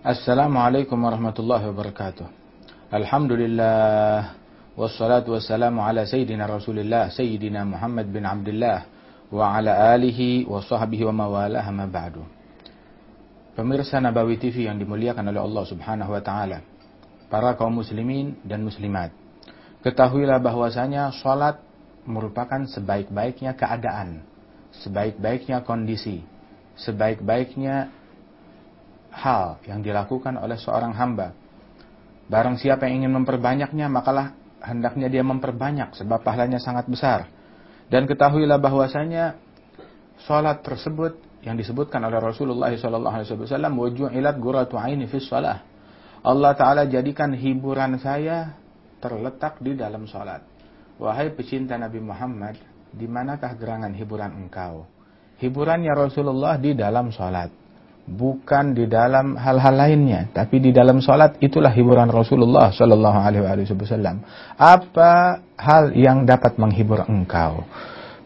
Assalamualaikum warahmatullahi wabarakatuh. Alhamdulillah wassalatu wassalamu ala sayyidina Rasulillah sayyidina Muhammad bin Abdullah wa ala alihi wa sahbihi wa mawalah ma ba'du. Pemirsa Nabawi TV yang dimuliakan oleh Allah Subhanahu wa taala. Para kaum muslimin dan muslimat. Ketahuilah bahwasanya salat merupakan sebaik-baiknya keadaan, sebaik-baiknya kondisi, sebaik-baiknya hal yang dilakukan oleh seorang hamba. Barang siapa yang ingin memperbanyaknya, makalah hendaknya dia memperbanyak sebab pahalanya sangat besar. Dan ketahuilah bahwasanya salat tersebut yang disebutkan oleh Rasulullah SAW, wuju'ilat guratu aini fi salah. Allah Ta'ala jadikan hiburan saya terletak di dalam salat. Wahai pecinta Nabi Muhammad, di manakah gerangan hiburan engkau? Hiburannya Rasulullah di dalam salat bukan di dalam hal-hal lainnya, tapi di dalam sholat itulah hiburan Rasulullah Shallallahu Alaihi Wasallam. Apa hal yang dapat menghibur engkau?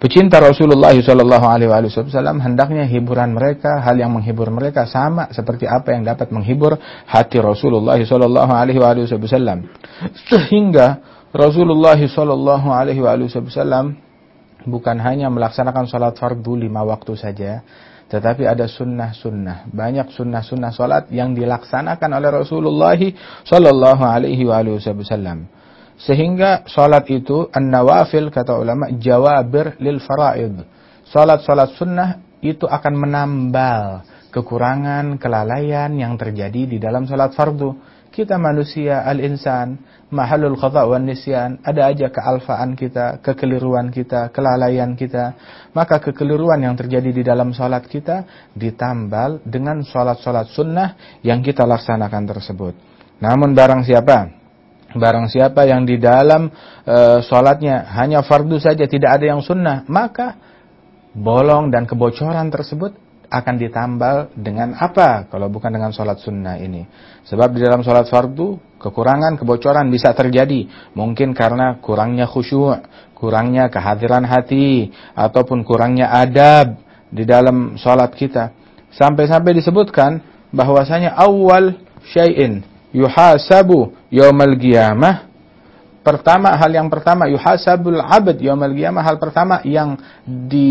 Pecinta Rasulullah Shallallahu Alaihi Wasallam hendaknya hiburan mereka, hal yang menghibur mereka sama seperti apa yang dapat menghibur hati Rasulullah Shallallahu Alaihi Wasallam. Sehingga Rasulullah Shallallahu Alaihi Wasallam bukan hanya melaksanakan sholat fardu lima waktu saja, tetapi ada sunnah-sunnah. Banyak sunnah-sunnah salat yang dilaksanakan oleh Rasulullah Sallallahu Alaihi Wasallam. Sehingga salat itu an-nawafil kata ulama jawabir lil faraid. Salat-salat sunnah itu akan menambal kekurangan, kelalaian yang terjadi di dalam salat fardu kita manusia al-insan, mahalul khata' wan nisyan, ada aja kealfaan kita, kekeliruan kita, kelalaian kita. Maka kekeliruan yang terjadi di dalam salat kita ditambal dengan salat-salat sunnah yang kita laksanakan tersebut. Namun barang siapa barang siapa yang di dalam e, salatnya hanya fardu saja tidak ada yang sunnah, maka bolong dan kebocoran tersebut akan ditambal dengan apa kalau bukan dengan sholat sunnah ini. Sebab di dalam sholat fardu, kekurangan, kebocoran bisa terjadi. Mungkin karena kurangnya khusyuk, kurangnya kehadiran hati, ataupun kurangnya adab di dalam sholat kita. Sampai-sampai disebutkan bahwasanya awal syai'in yuhasabu yaumal qiyamah Pertama, hal yang pertama, yuhasabul abad yaumal qiyamah. Hal pertama yang di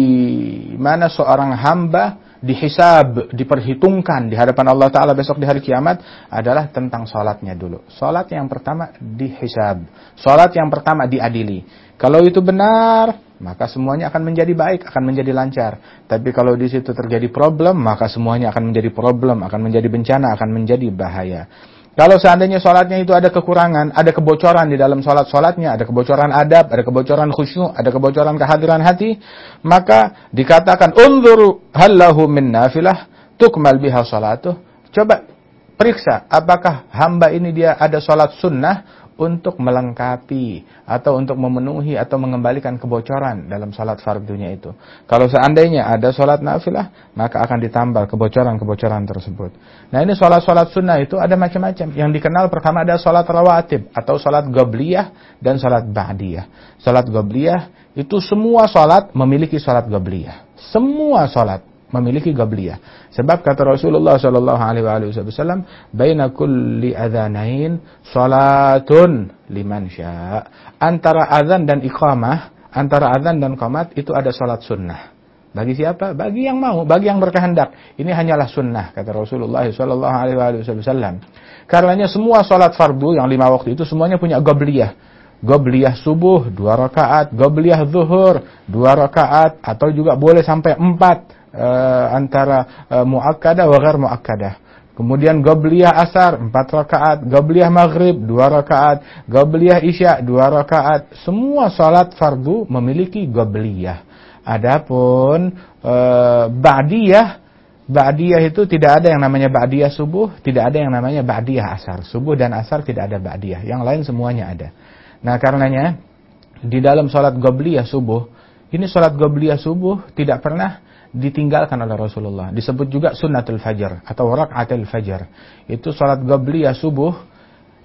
mana seorang hamba dihisab, diperhitungkan di hadapan Allah Ta'ala besok di hari kiamat adalah tentang sholatnya dulu. Sholat yang pertama dihisab. Sholat yang pertama diadili. Kalau itu benar, maka semuanya akan menjadi baik, akan menjadi lancar. Tapi kalau di situ terjadi problem, maka semuanya akan menjadi problem, akan menjadi bencana, akan menjadi bahaya. Kalau seandainya sholatnya itu ada kekurangan, ada kebocoran di dalam sholat-sholatnya, ada kebocoran adab, ada kebocoran khusyuk, ada kebocoran kehadiran hati, maka dikatakan, Unzuru hallahu min nafilah, tukmal biha sholatuh. Coba periksa, apakah hamba ini dia ada sholat sunnah, untuk melengkapi atau untuk memenuhi atau mengembalikan kebocoran dalam salat fardunya itu. Kalau seandainya ada salat nafilah, maka akan ditambah kebocoran-kebocoran tersebut. Nah ini salat-salat sunnah itu ada macam-macam. Yang dikenal pertama ada salat rawatib atau salat gobliyah dan salat ba'diyah. Salat gobliyah itu semua salat memiliki salat gobliyah. Semua salat memiliki gabliyah. Sebab kata Rasulullah sallallahu alaihi wasallam, "Baina kulli adzanain salatun liman syaa." Antara azan dan iqamah, antara azan dan qamat itu ada salat sunnah. Bagi siapa? Bagi yang mau, bagi yang berkehendak. Ini hanyalah sunnah kata Rasulullah sallallahu alaihi wasallam. Karenanya semua salat fardu yang lima waktu itu semuanya punya gabliyah. Gobliyah subuh dua rakaat, gobliyah zuhur dua rakaat, atau juga boleh sampai empat uh, antara uh, muakkadah wa ghair muakkadah. Kemudian Gobliyah asar 4 rakaat, Gobliyah maghrib 2 rakaat, Gobliyah isya 2 rakaat. Semua salat fardu memiliki Gobliyah. Adapun uh, Ba'diyah Ba'diyah itu tidak ada yang namanya Ba'diyah subuh, tidak ada yang namanya Ba'diyah asar. Subuh dan asar tidak ada Ba'diyah, yang lain semuanya ada. Nah karenanya di dalam salat Gobliyah subuh, ini salat Gobliyah subuh tidak pernah ditinggalkan oleh Rasulullah. Disebut juga sunnatul fajar atau rakaatul fajar. Itu salat qabliyah subuh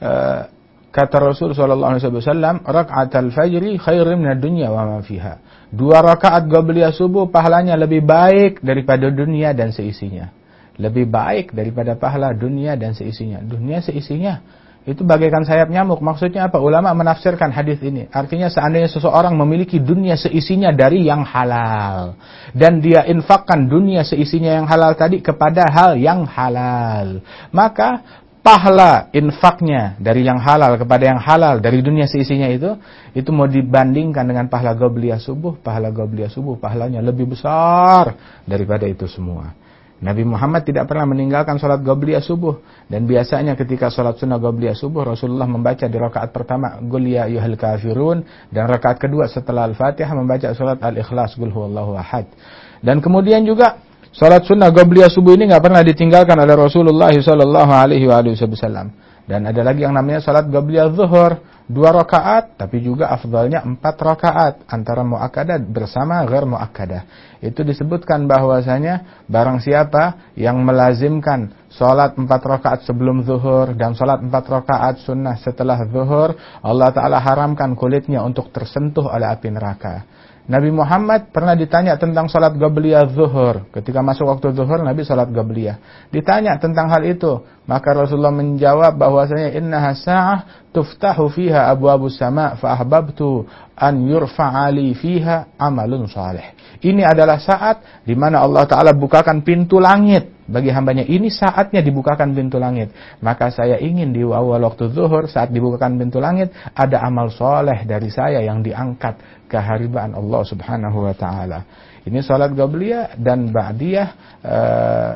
uh, kata Rasul sallallahu alaihi wasallam rakaatul fajri khairum minad dunya wa ma fiha. Dua rakaat qabliyah subuh pahalanya lebih baik daripada dunia dan seisinya. lebih baik daripada pahala dunia dan seisinya. Dunia seisinya itu bagaikan sayap nyamuk. Maksudnya apa? Ulama menafsirkan hadis ini. Artinya seandainya seseorang memiliki dunia seisinya dari yang halal. Dan dia infakkan dunia seisinya yang halal tadi kepada hal yang halal. Maka pahala infaknya dari yang halal kepada yang halal dari dunia seisinya itu. Itu mau dibandingkan dengan pahala gobliyah subuh. Pahala gobliyah subuh pahalanya lebih besar daripada itu semua. Nabi Muhammad tidak pernah meninggalkan sholat Gobliyah subuh. Dan biasanya ketika sholat sunnah Gobliyah subuh, Rasulullah membaca di rakaat pertama, Gul ya yuhal kafirun. Dan rakaat kedua setelah Al-Fatihah membaca sholat Al-Ikhlas, Gul huwallahu ahad. Dan kemudian juga, sholat sunnah Gobliyah subuh ini nggak pernah ditinggalkan oleh Rasulullah Wasallam. Dan ada lagi yang namanya sholat Gobliyah zuhur dua rakaat, tapi juga afdalnya empat rakaat antara muakkadah bersama ghair muakkadah. Itu disebutkan bahwasanya barang siapa yang melazimkan sholat empat rakaat sebelum zuhur dan sholat empat rakaat sunnah setelah zuhur, Allah Taala haramkan kulitnya untuk tersentuh oleh api neraka. Nabi Muhammad pernah ditanya tentang salat Gabliyah zuhur. Ketika masuk waktu zuhur, Nabi salat Gabliyah. Ditanya tentang hal itu. Maka Rasulullah menjawab bahwasanya inna sa'ah tuftahu fiha abu abu sama' fa ahbabtu an yurfa'ali fiha amalun salih. Ini adalah saat di mana Allah Ta'ala bukakan pintu langit bagi hambanya. Ini saatnya dibukakan pintu langit. Maka saya ingin di awal waktu zuhur saat dibukakan pintu langit ada amal soleh dari saya yang diangkat keharibaan Allah Subhanahu wa taala. Ini salat Gabliyah dan Ba'diyah uh,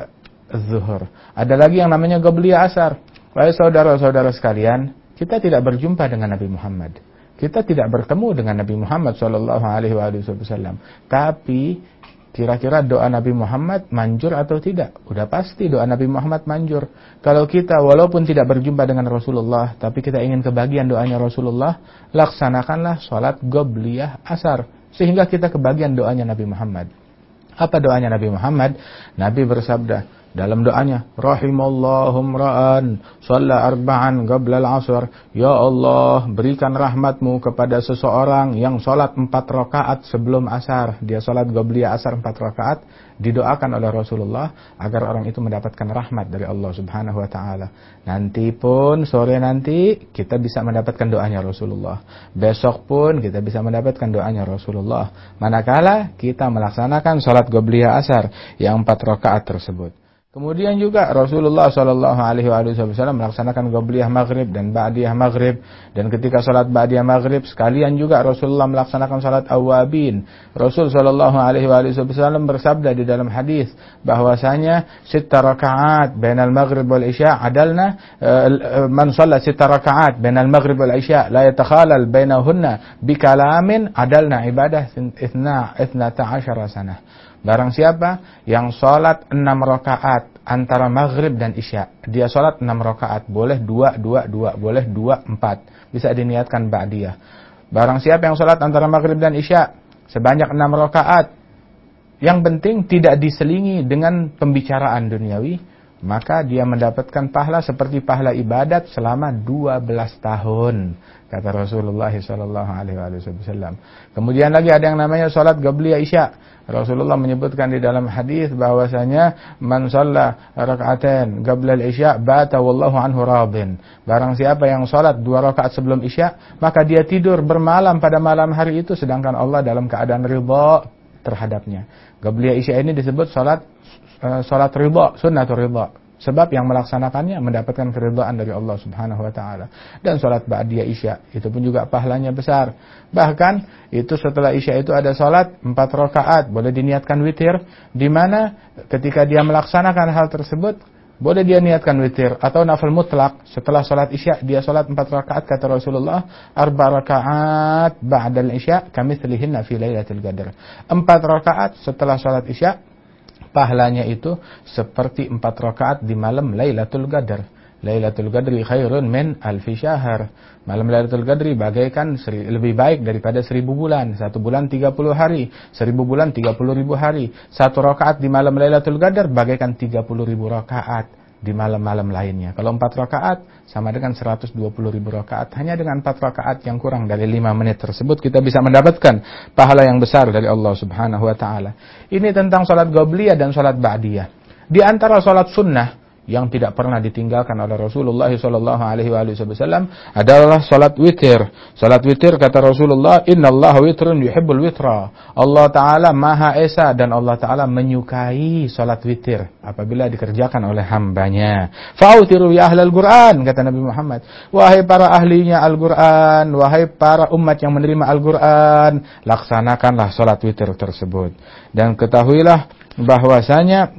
zuhur. Ada lagi yang namanya Gabliyah asar. Wahai saudara-saudara sekalian, kita tidak berjumpa dengan Nabi Muhammad. Kita tidak bertemu dengan Nabi Muhammad wasallam. Tapi Kira-kira doa Nabi Muhammad manjur atau tidak? Udah pasti doa Nabi Muhammad manjur. Kalau kita walaupun tidak berjumpa dengan Rasulullah, tapi kita ingin kebagian doanya Rasulullah, laksanakanlah sholat gobliyah asar. Sehingga kita kebagian doanya Nabi Muhammad. Apa doanya Nabi Muhammad? Nabi bersabda, dalam doanya rahimallahum ra'an shalla arba'an qabla al-'asr ya Allah berikan rahmatmu kepada seseorang yang salat empat rakaat sebelum asar. Dia salat qabliyah asar empat rakaat didoakan oleh Rasulullah agar orang itu mendapatkan rahmat dari Allah Subhanahu wa taala. Nanti pun sore nanti kita bisa mendapatkan doanya Rasulullah. Besok pun kita bisa mendapatkan doanya Rasulullah. Manakala kita melaksanakan salat qabliyah asar yang empat rakaat tersebut Kemudian juga Rasulullah Shallallahu Alaihi Wasallam melaksanakan Qobliyah Maghrib dan Ba'diyah Maghrib dan ketika sholat Ba'diyah Maghrib sekalian juga Rasulullah melaksanakan sholat Awabin. Rasul Shallallahu Alaihi Wasallam bersabda di dalam hadis bahwasanya sita rakaat Maghrib wal Isya adalna uh, man shalla sita rakaat Maghrib wal Isya la yatakhalal bainahunna bikalamin adalna ibadah ithna ithna ta'asyara sanah. Barang siapa yang sholat enam rakaat antara maghrib dan isya, dia sholat enam rakaat, boleh dua, dua, dua, boleh dua, empat, bisa diniatkan ba'diyah. Barang siapa yang sholat antara maghrib dan isya sebanyak enam rakaat, yang penting tidak diselingi dengan pembicaraan duniawi, maka dia mendapatkan pahala seperti pahala ibadat selama 12 tahun kata Rasulullah sallallahu alaihi wasallam. Kemudian lagi ada yang namanya salat qabliyah isya. Rasulullah menyebutkan di dalam hadis bahwasanya man shalla rak'atain qabla al-isya bata wallahu anhu radin. Barang siapa yang salat dua rakaat sebelum isya, maka dia tidur bermalam pada malam hari itu sedangkan Allah dalam keadaan ridha terhadapnya. Qabliyah isya ini disebut salat salat ridha, sunnatul ridha. Sebab yang melaksanakannya mendapatkan keridhaan dari Allah Subhanahu wa taala. Dan salat ba'diyah Isya itu pun juga pahalanya besar. Bahkan itu setelah Isya itu ada salat empat rakaat, boleh diniatkan witir di mana ketika dia melaksanakan hal tersebut boleh dia niatkan witir atau nafil mutlak setelah salat Isya dia salat empat rakaat kata Rasulullah arba rakaat ba'dal Isya kamitslihinna fi lailatul qadar. Empat rakaat setelah salat Isya pahalanya itu seperti empat rakaat di malam Lailatul Qadar. Lailatul Qadri khairun min alfi syahr. Malam Lailatul Qadri bagaikan seri, lebih baik daripada seribu bulan. Satu bulan tiga puluh hari. Seribu bulan tiga puluh ribu hari. Satu rakaat di malam Lailatul Qadar bagaikan tiga puluh ribu rakaat di malam-malam lainnya. Kalau empat rakaat sama dengan 120 ribu rakaat. Hanya dengan empat rakaat yang kurang dari lima menit tersebut kita bisa mendapatkan pahala yang besar dari Allah Subhanahu Wa Taala. Ini tentang salat gobliyah dan salat ba'diyah. Di antara sholat sunnah yang tidak pernah ditinggalkan oleh Rasulullah Shallallahu Alaihi Wasallam adalah salat witir. Salat witir kata Rasulullah, Inna Allah witrun yuhibbul witra. Allah Taala Maha Esa dan Allah Taala menyukai salat witir apabila dikerjakan oleh hambanya. Fautiru ya ahlal Quran kata Nabi Muhammad. Wahai para ahlinya Al Quran, wahai para umat yang menerima Al Quran, laksanakanlah salat witir tersebut. Dan ketahuilah bahwasanya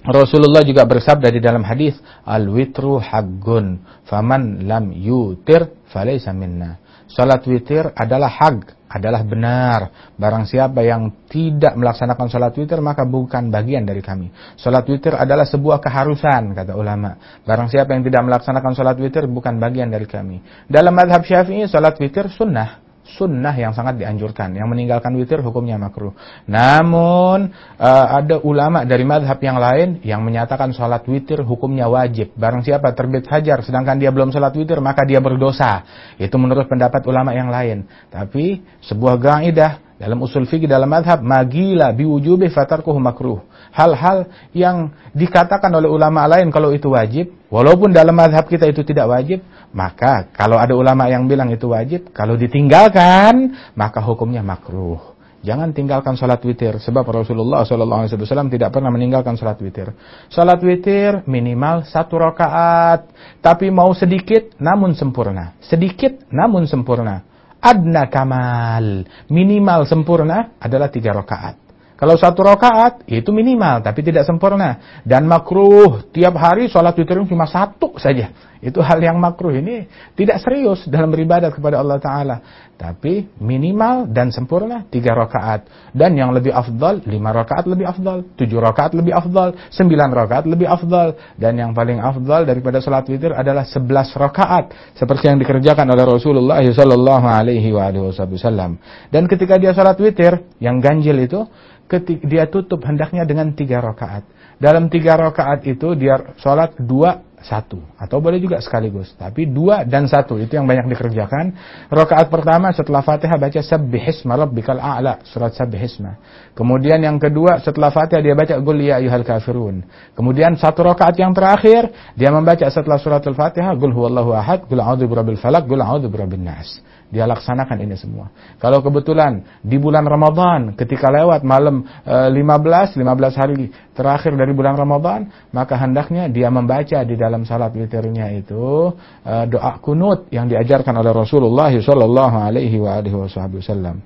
Rasulullah juga bersabda di dalam hadis, "Al-witru haggun, faman lam yutir falaysa minna." Salat witir adalah hag, adalah benar. Barang siapa yang tidak melaksanakan salat witir maka bukan bagian dari kami. Salat witir adalah sebuah keharusan kata ulama. Barang siapa yang tidak melaksanakan salat witir bukan bagian dari kami. Dalam madhab Syafi'i salat witir sunnah sunnah yang sangat dianjurkan. Yang meninggalkan witir hukumnya makruh. Namun uh, ada ulama dari madhab yang lain yang menyatakan sholat witir hukumnya wajib. Barang siapa terbit hajar sedangkan dia belum sholat witir maka dia berdosa. Itu menurut pendapat ulama yang lain. Tapi sebuah gaidah dalam usul fikih dalam madhab magila biwujubi fatarkuhu makruh. Hal-hal yang dikatakan oleh ulama lain kalau itu wajib, walaupun dalam madhab kita itu tidak wajib, maka kalau ada ulama yang bilang itu wajib, kalau ditinggalkan, maka hukumnya makruh. Jangan tinggalkan salat witir sebab Rasulullah SAW tidak pernah meninggalkan salat witir. Salat witir minimal satu rakaat, tapi mau sedikit namun sempurna. Sedikit namun sempurna adna kamal. Minimal sempurna adalah tiga rakaat. Kalau satu rakaat itu minimal tapi tidak sempurna. Dan makruh tiap hari sholat witir cuma satu saja itu hal yang makruh. Ini tidak serius dalam beribadat kepada Allah Taala. Tapi minimal dan sempurna tiga rakaat. Dan yang lebih afdal lima rakaat lebih afdal tujuh rakaat lebih afdal sembilan rakaat lebih afdal. Dan yang paling afdal daripada sholat witir adalah sebelas rakaat. Seperti yang dikerjakan oleh Rasulullah Sallallahu Alaihi Wasallam. Dan ketika dia sholat witir yang ganjil itu ketika dia tutup hendaknya dengan tiga rakaat. Dalam tiga rakaat itu dia sholat dua satu. Atau boleh juga sekaligus. Tapi dua dan satu. Itu yang banyak dikerjakan. Rakaat pertama setelah Fatihah baca sabbihisma rabbikal a'la. Surat sabbihisma kemudian yang kedua setelah Fatihah dia baca qul ya kafirun. Kemudian satu rakaat yang terakhir dia membaca setelah surat al-Fatihah qul huwallahu ahad qul a'udzu birabbil falaq qul a'udzu birabbin nas dia laksanakan ini semua. Kalau kebetulan di bulan Ramadan ketika lewat malam e, 15, 15 hari terakhir dari bulan Ramadan, maka hendaknya dia membaca di dalam salat witirnya itu e, doa kunut yang diajarkan oleh Rasulullah sallallahu alaihi wasallam.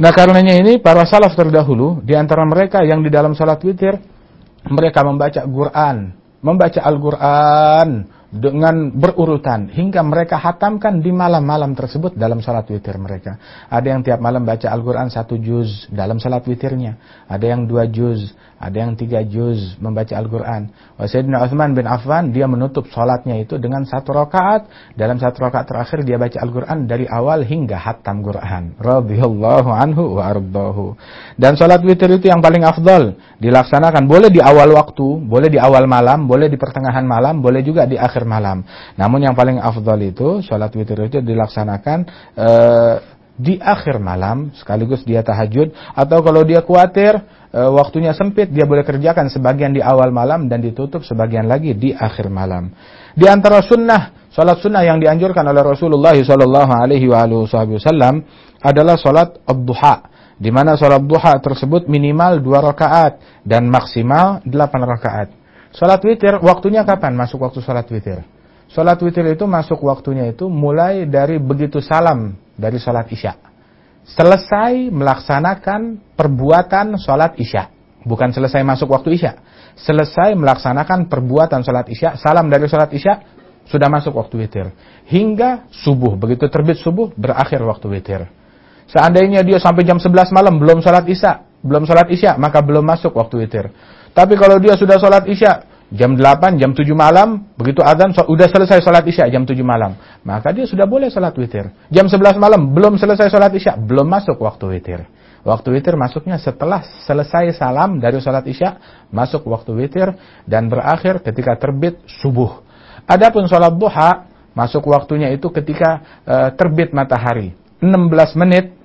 Nah, karenanya ini para salaf terdahulu di antara mereka yang di dalam salat witir mereka membaca Quran, membaca Al-Qur'an dengan berurutan hingga mereka hatamkan di malam-malam tersebut dalam salat witir mereka. Ada yang tiap malam baca Al-Quran satu juz dalam salat witirnya. Ada yang dua juz, ada yang tiga juz membaca Al-Quran. Sayyidina Uthman bin Affan dia menutup salatnya itu dengan satu rakaat. Dalam satu rakaat terakhir dia baca Al-Quran dari awal hingga hatam Quran. Radhiyallahu anhu wa ardahu. Dan salat witir itu yang paling afdal dilaksanakan boleh di awal waktu, boleh di awal malam, boleh di pertengahan malam, boleh juga di akhir malam. Namun yang paling afdal itu sholat witir itu dilaksanakan uh, di akhir malam sekaligus dia tahajud atau kalau dia khawatir uh, waktunya sempit dia boleh kerjakan sebagian di awal malam dan ditutup sebagian lagi di akhir malam. Di antara sunnah sholat sunnah yang dianjurkan oleh Rasulullah Shallallahu Alaihi Wasallam adalah sholat ad-duha di mana sholat duha tersebut minimal dua rakaat dan maksimal delapan rakaat. Salat witir waktunya kapan masuk waktu salat witir? Salat witir itu masuk waktunya itu mulai dari begitu salam dari salat isya. Selesai melaksanakan perbuatan salat isya. Bukan selesai masuk waktu isya. Selesai melaksanakan perbuatan salat isya, salam dari salat isya, sudah masuk waktu witir. Hingga subuh, begitu terbit subuh, berakhir waktu witir. Seandainya dia sampai jam 11 malam belum salat isya, belum salat isya, maka belum masuk waktu witir. Tapi kalau dia sudah sholat isya jam 8, jam 7 malam, begitu adzan sudah selesai sholat isya jam 7 malam, maka dia sudah boleh sholat witir. Jam 11 malam belum selesai sholat isya, belum masuk waktu witir. Waktu witir masuknya setelah selesai salam dari sholat isya, masuk waktu witir dan berakhir ketika terbit subuh. Adapun sholat duha, masuk waktunya itu ketika uh, terbit matahari. 16 menit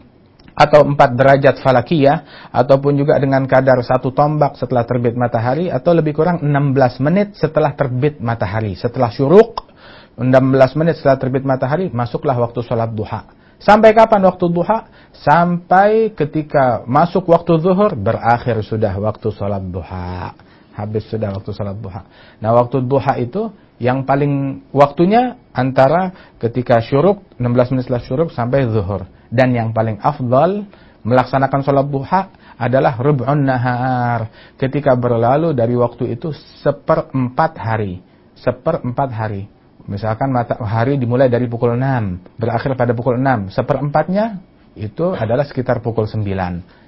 atau empat derajat falakiyah ataupun juga dengan kadar satu tombak setelah terbit matahari atau lebih kurang 16 menit setelah terbit matahari. Setelah syuruk 16 menit setelah terbit matahari masuklah waktu sholat duha. Sampai kapan waktu duha? Sampai ketika masuk waktu zuhur berakhir sudah waktu sholat duha. Habis sudah waktu sholat duha. Nah waktu duha itu yang paling waktunya antara ketika syuruk 16 menit setelah syuruk sampai zuhur dan yang paling afdal melaksanakan sholat duha adalah rub'un nahar. Ketika berlalu dari waktu itu seperempat hari. Seperempat hari. Misalkan matahari dimulai dari pukul 6 berakhir pada pukul 6 seperempatnya itu adalah sekitar pukul 9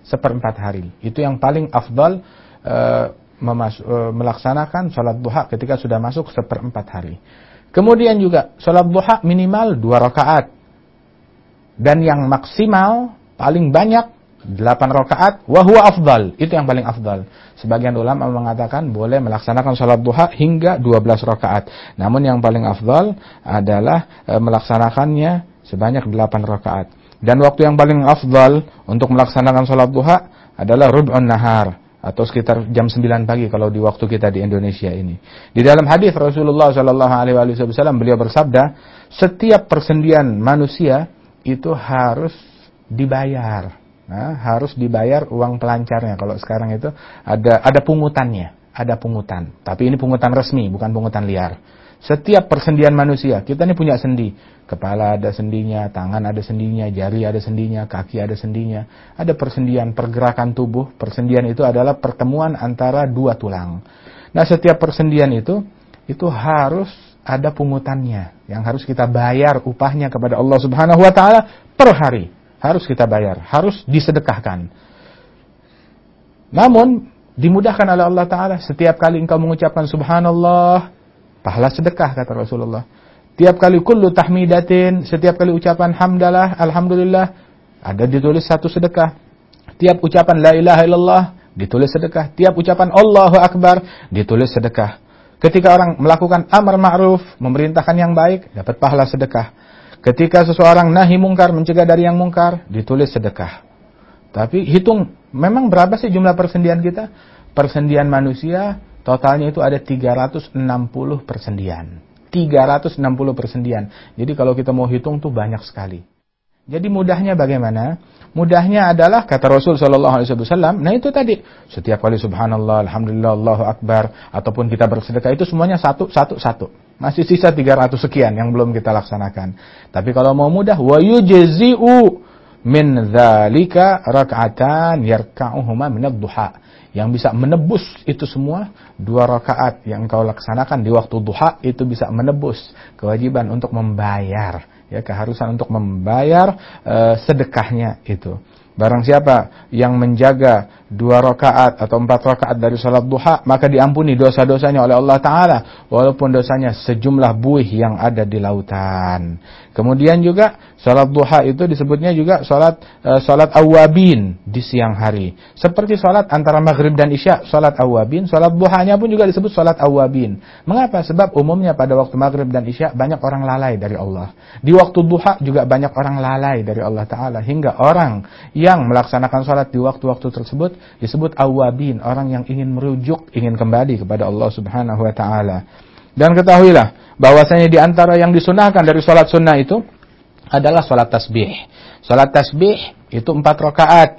seperempat hari. Itu yang paling afdal uh, melaksanakan sholat duha ketika sudah masuk seperempat hari. Kemudian juga sholat duha minimal dua rakaat dan yang maksimal paling banyak 8 rakaat wa huwa afdal. Itu yang paling afdal. Sebagian ulama mengatakan boleh melaksanakan salat duha hingga 12 rakaat. Namun yang paling afdal adalah e, melaksanakannya sebanyak 8 rakaat. Dan waktu yang paling afdal untuk melaksanakan salat duha adalah rub'un nahar atau sekitar jam 9 pagi kalau di waktu kita di Indonesia ini. Di dalam hadis Rasulullah Shallallahu alaihi wasallam beliau bersabda, setiap persendian manusia itu harus dibayar. Nah, harus dibayar uang pelancarnya. Kalau sekarang itu ada ada pungutannya, ada pungutan. Tapi ini pungutan resmi, bukan pungutan liar. Setiap persendian manusia, kita ini punya sendi. Kepala ada sendinya, tangan ada sendinya, jari ada sendinya, kaki ada sendinya. Ada persendian pergerakan tubuh. Persendian itu adalah pertemuan antara dua tulang. Nah, setiap persendian itu itu harus ada pungutannya yang harus kita bayar upahnya kepada Allah Subhanahu wa taala per hari. Harus kita bayar, harus disedekahkan. Namun dimudahkan oleh Allah taala setiap kali engkau mengucapkan subhanallah, pahala sedekah kata Rasulullah. Tiap kali kullu tahmidatin, setiap kali ucapan hamdalah, alhamdulillah, ada ditulis satu sedekah. Tiap ucapan la ilaha illallah ditulis sedekah. Tiap ucapan Allahu akbar ditulis sedekah. Ketika orang melakukan amar ma'ruf, memerintahkan yang baik, dapat pahala sedekah. Ketika seseorang nahi mungkar, mencegah dari yang mungkar, ditulis sedekah. Tapi hitung, memang berapa sih jumlah persendian kita? Persendian manusia, totalnya itu ada 360 persendian. 360 persendian. Jadi kalau kita mau hitung tuh banyak sekali. Jadi mudahnya bagaimana? Mudahnya adalah kata Rasul Shallallahu Alaihi Wasallam. Nah itu tadi setiap kali Subhanallah, Alhamdulillah, Allahu Akbar ataupun kita bersedekah itu semuanya satu, satu, satu. Masih sisa 300 sekian yang belum kita laksanakan. Tapi kalau mau mudah, wa yujzi'u min dzalika rak'atan yarka'uhuma min ad-duha. Yang bisa menebus itu semua dua rakaat yang kau laksanakan di waktu duha itu bisa menebus kewajiban untuk membayar ya keharusan untuk membayar uh, sedekahnya itu. Barang siapa yang menjaga dua rakaat atau empat rakaat dari salat duha, maka diampuni dosa-dosanya oleh Allah Ta'ala. Walaupun dosanya sejumlah buih yang ada di lautan. Kemudian juga salat duha itu disebutnya juga salat uh, salat awabin di siang hari. Seperti salat antara maghrib dan isya, salat awabin. Salat duhanya pun juga disebut salat awabin. Mengapa? Sebab umumnya pada waktu maghrib dan isya banyak orang lalai dari Allah. Di waktu duha juga banyak orang lalai dari Allah Ta'ala. Hingga orang yang melaksanakan salat di waktu-waktu tersebut disebut awabin. Orang yang ingin merujuk, ingin kembali kepada Allah Subhanahu Wa Ta'ala. Dan ketahuilah bahwasanya di antara yang disunahkan dari salat sunnah itu adalah sholat tasbih. Sholat tasbih itu empat rakaat.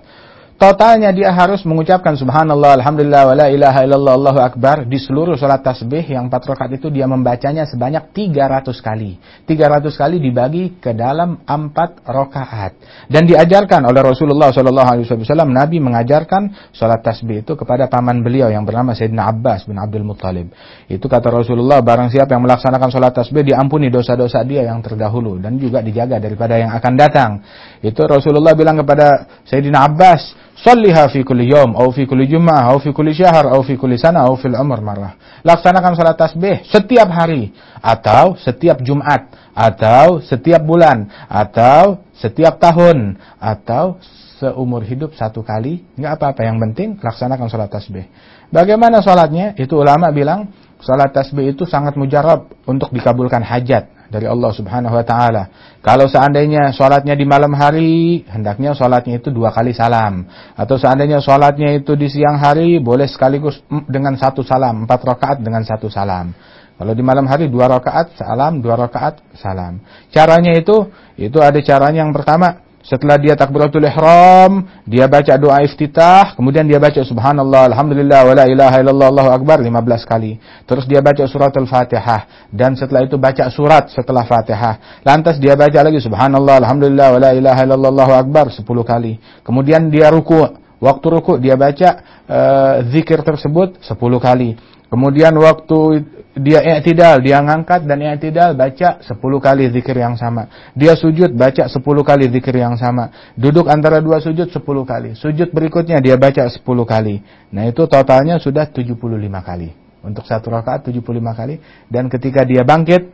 Totalnya dia harus mengucapkan subhanallah, alhamdulillah, wa la ilaha illallah, allahu akbar. Di seluruh sholat tasbih yang empat rakaat itu dia membacanya sebanyak 300 kali. 300 kali dibagi ke dalam empat rakaat. Dan diajarkan oleh Rasulullah SAW, Nabi mengajarkan sholat tasbih itu kepada paman beliau yang bernama Sayyidina Abbas bin Abdul Muttalib. Itu kata Rasulullah, barang siapa yang melaksanakan sholat tasbih, diampuni dosa-dosa dia yang terdahulu. Dan juga dijaga daripada yang akan datang. Itu Rasulullah bilang kepada Sayyidina Abbas, Salliha fi kulli yom, au fi kulli jum'ah, au fi kulli syahr, au fi kulli sana, au fil umr marah. Laksanakan salat tasbih setiap hari, atau setiap Jumat, atau setiap bulan, atau setiap tahun, atau seumur hidup satu kali. Enggak apa-apa, yang penting laksanakan salat tasbih. Bagaimana salatnya? Itu ulama bilang, salat tasbih itu sangat mujarab untuk dikabulkan hajat. Dari Allah Subhanahu wa taala. Kalau seandainya sholatnya di malam hari, hendaknya sholatnya itu dua kali salam. Atau seandainya sholatnya itu di siang hari, boleh sekaligus dengan satu salam, empat rakaat dengan satu salam. Kalau di malam hari dua rakaat salam, dua rakaat salam. Caranya itu, itu ada caranya yang pertama, setelah dia takbiratul ihram, dia baca doa iftitah, kemudian dia baca subhanallah, alhamdulillah, wa la ilaha illallah, Allahu akbar 15 kali. Terus dia baca surat al-fatihah. Dan setelah itu baca surat setelah fatihah. Lantas dia baca lagi subhanallah, alhamdulillah, wa la ilaha illallah, Allahu akbar 10 kali. Kemudian dia ruku. Waktu ruku dia baca uh, zikir tersebut 10 kali. Kemudian waktu dia i'tidal, dia ngangkat dan i'tidal baca 10 kali zikir yang sama. Dia sujud baca 10 kali zikir yang sama. Duduk antara dua sujud 10 kali. Sujud berikutnya dia baca 10 kali. Nah, itu totalnya sudah 75 kali. Untuk satu rakaat 75 kali dan ketika dia bangkit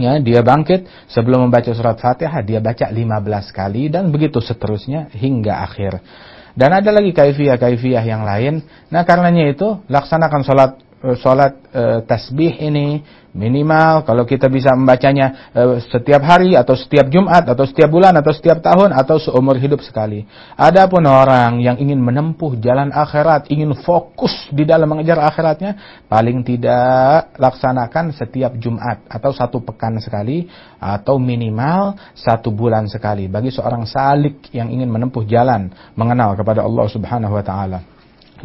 ya dia bangkit sebelum membaca surat Fatihah dia baca 15 kali dan begitu seterusnya hingga akhir. Dan ada lagi kaifiah-kaifiah yang lain. Nah, karenanya itu laksanakan sholat sholat e, tasbih ini minimal kalau kita bisa membacanya e, setiap hari atau setiap Jumat atau setiap bulan atau setiap tahun atau seumur hidup sekali. Adapun orang yang ingin menempuh jalan akhirat, ingin fokus di dalam mengejar akhiratnya, paling tidak laksanakan setiap Jumat atau satu pekan sekali atau minimal satu bulan sekali bagi seorang salik yang ingin menempuh jalan mengenal kepada Allah Subhanahu wa taala.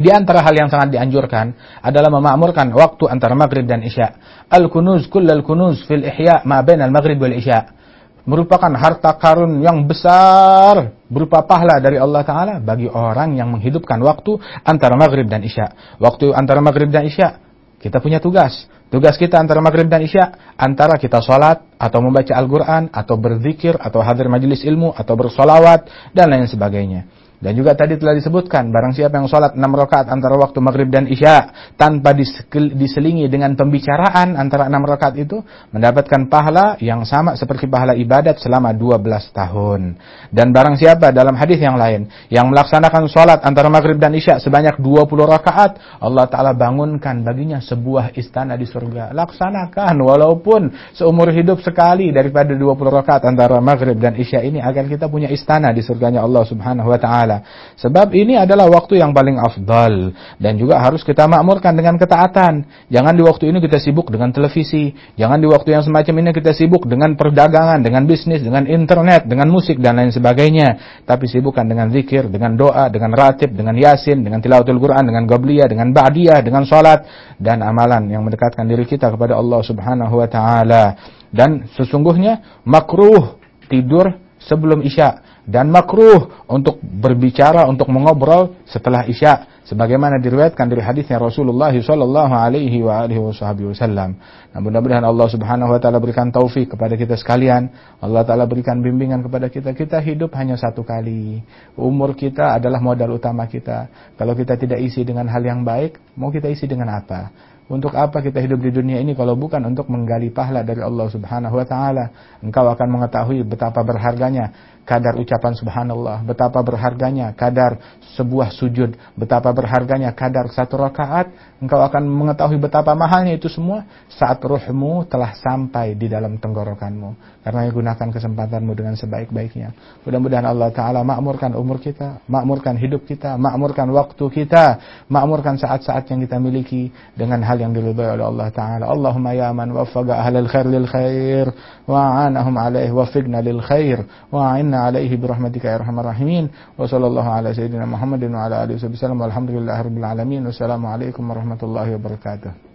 Di antara hal yang sangat dianjurkan adalah memakmurkan waktu antara maghrib dan isya. Al-kunuz kullal kunuz fil ihya ma bain al-maghrib wal isya. Merupakan harta karun yang besar berupa pahala dari Allah Ta'ala bagi orang yang menghidupkan waktu antara maghrib dan isya. Waktu antara maghrib dan isya, kita punya tugas. Tugas kita antara maghrib dan isya, antara kita sholat, atau membaca Al-Quran, atau berzikir, atau hadir majelis ilmu, atau bersolawat, dan lain sebagainya. Dan juga tadi telah disebutkan, barang siapa yang sholat 6 rakaat antara waktu maghrib dan isya, tanpa diselingi dengan pembicaraan antara 6 rakaat itu, mendapatkan pahala yang sama seperti pahala ibadat selama 12 tahun. Dan barang siapa dalam hadis yang lain, yang melaksanakan sholat antara maghrib dan isya sebanyak 20 rakaat, Allah Ta'ala bangunkan baginya sebuah istana di surga. Laksanakan, walaupun seumur hidup sekali daripada 20 rakaat antara maghrib dan isya ini, agar kita punya istana di surganya Allah Subhanahu Wa Ta'ala taala. Sebab ini adalah waktu yang paling afdal dan juga harus kita makmurkan dengan ketaatan. Jangan di waktu ini kita sibuk dengan televisi, jangan di waktu yang semacam ini kita sibuk dengan perdagangan, dengan bisnis, dengan internet, dengan musik dan lain sebagainya. Tapi sibukkan dengan zikir, dengan doa, dengan ratib, dengan yasin, dengan tilawatul Quran, dengan gabliyah, dengan ba'diyah, dengan salat dan amalan yang mendekatkan diri kita kepada Allah Subhanahu wa taala. Dan sesungguhnya makruh tidur sebelum isya dan makruh untuk berbicara untuk mengobrol setelah isya sebagaimana diriwayatkan dari hadisnya Rasulullah sallallahu alaihi wa alihi wasallam. Nah, mudah-mudahan Allah Subhanahu wa taala berikan taufik kepada kita sekalian. Allah taala berikan bimbingan kepada kita. Kita hidup hanya satu kali. Umur kita adalah modal utama kita. Kalau kita tidak isi dengan hal yang baik, mau kita isi dengan apa? Untuk apa kita hidup di dunia ini kalau bukan untuk menggali pahala dari Allah Subhanahu wa taala? Engkau akan mengetahui betapa berharganya kadar ucapan subhanallah, betapa berharganya kadar sebuah sujud, betapa berharganya kadar satu rakaat, engkau akan mengetahui betapa mahalnya itu semua saat ruhmu telah sampai di dalam tenggorokanmu. Karena gunakan kesempatanmu dengan sebaik-baiknya. Mudah-mudahan Allah Ta'ala makmurkan umur kita, makmurkan hidup kita, makmurkan waktu kita, makmurkan saat-saat yang kita miliki dengan hal الظالم بالبيع لله تعالى. اللهم يا من وفق أهل الخير للخير وعانهم عليه وفقنا للخير وعنا عليه برحمتك يا أرحم الراحمين. وصلى الله على سيدنا محمد وعلى آله وصحبه وسلم والحمد لله رب العالمين. والسلام عليكم ورحمة الله وبركاته.